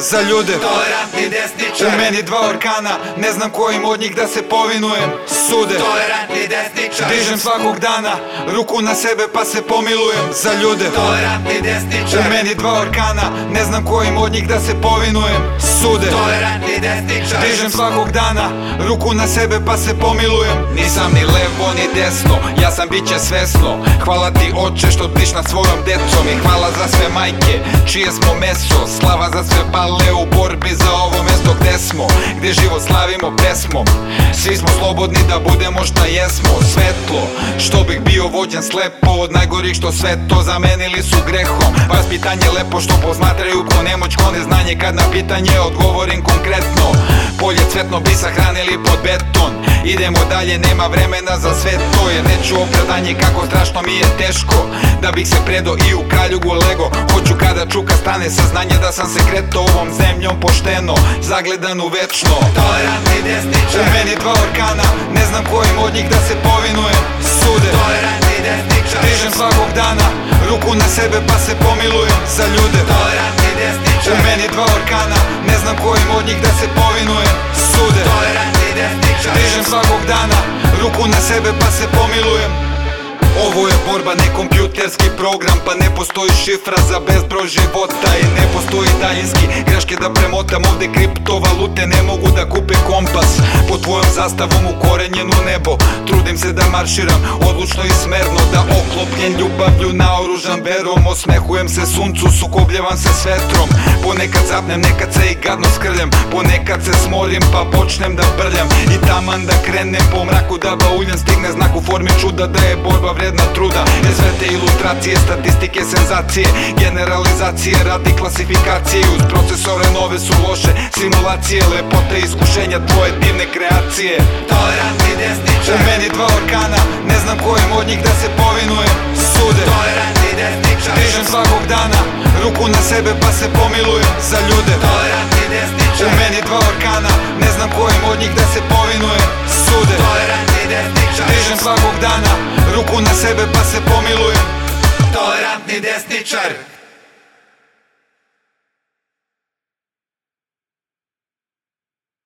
za ljude. Tolerantni U desničar meni dva orkana, ne znam kojim od njih da se povinujem. Sude, Tolerantni desničar. Dižem svakog dana Ruku na sebe pa se pomilujem. Za ljude. Tolerantni U desničar meni dva orkana, ne znam kojim od njih da se povinujem. Sude, Tolerantni desničar. Dižem svakog dana, ruku na sebe pa se pomilujem. Nisam ni levo ni desno, ja sam biće svesno. Hvala ti oče što tiš nad svojom decom I hvala za sve majke, čije smo meso. Slava za sve pale u borbi za ovo mesto gde smo Gde život slavimo pesmom. Svi smo slobodni da budemo šta jesmo. Svetlo, što bih bio vođen slepo Od najgorih što sve to zamenili su grehom. Vaspitanje lepo što posmatraju ko nemoć ko neznanje. Kad na pitanje odgovorim konkretno Polje cvetno bi sahranili pod beton. Idemo dalje, nema vremena za sve to Jer neću opravdanje kako strašno mi je teško. Da bih se predo i u kraljugu lego Hoću kada čuka stane saznanje da sam se kreto Ovom zemljom pošteno, zagledan u večno. Tolerantni U desničar meni dva orkana, ne znam kojim od njih da se povinujem Sude, Tolerantni dižem svakog dana. Ruku na sebe pa se pomilujem za ljude. Tolerantni U desničar. Meni dva orkana, ne znam kojim od njih da se povinujem. Sude, Tolerantni desničar. Dižem svakog dana Ruku na sebe pa se pomilujem Ово е борба, не компјутерски програм Па не постои шифра за безброј живота И не постои дајински грешки да премотам Овде криптовалуте не могу да купе компас. По твојом заставом укоренјено небо Трудим се да марширам одлучно и смерно Да оклоплен љубављу наоружан вером. Осмехуем се сунцу, сукоблјавам се с ветром. Понекад запнем, некад се и гадно скрлем Понекад се сморим, па почнем да брљам. И таман да кренем по мраку да бауљам Стигне знак у форми чуда да е борба. Vredna truda Jer sve te ilustracije, statistike, senzacije Generalizacije radi klasifikacije Uz procesore nove su loše simulacije Lepote iskušenja tvoje divne kreacije. Tolerantni U desničar. Meni dva orkana, ne znam kojim od njih da se povinujem Sude, Tolerantni desničar. Dižem svakog dana Ruku na sebe pa se pomilujem za ljude. Tolerantni U desničar. Meni dva orkana, ne znam kojim Ruku na sebe pa se pomilujem. Tolerantni desničar